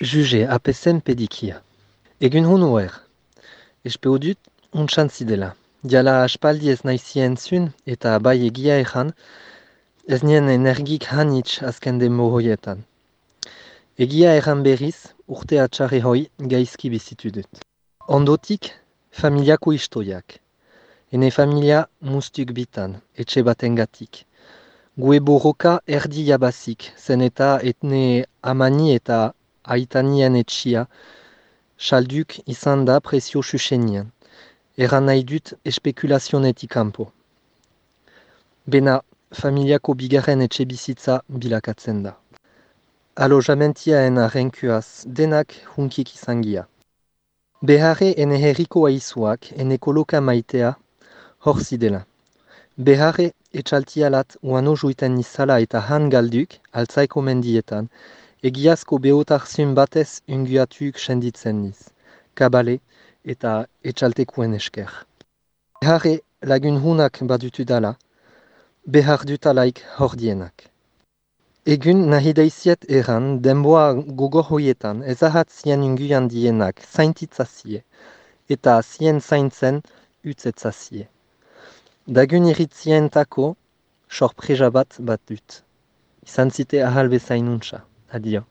juge apesen pedikia. Egun hun oer. Espe odut untxan zidela. Diala aspaldi ez naizien zun eta bai egia ezan, ez nien energik hanitz azken demo. Egia erran berriz, urte atxarri hoi gaizki bizitu dut. Ondotik, familiako istoiak. Ene familia mustuk bitan, etxe batengatik. Gue borroka erdi jabazik, zen eta etne amani eta aitanien etxia, salduk izan da presio susenien. Eran nahi dut espekulazionetik kanpo. Bena, familiako bigarren etxe bizitza bilakatzen da. Alojamentiaen arrenkuaz denak hunkik izangia. Beharre ene herriko aizuak ene koloka maitea hor zidela. Beharre etxaltialat uano juiten nizala eta han galduk altzaiko mendietan, egiazko beotarzun batez unguatuk senditzen niz, kabale eta etxaltekuen esker. Beharre lagun hunak badutu dala, behar dutalaik hordienak. Egun nahi daiziet eran denboa gogor hoietan ezahat zien unguan dienak zaintitzazie eta zien zaintzen utzetzazie. Dagun iritzien tako, sorpresa bat bat dut. Izan zite ahal bezain untsa. 他爹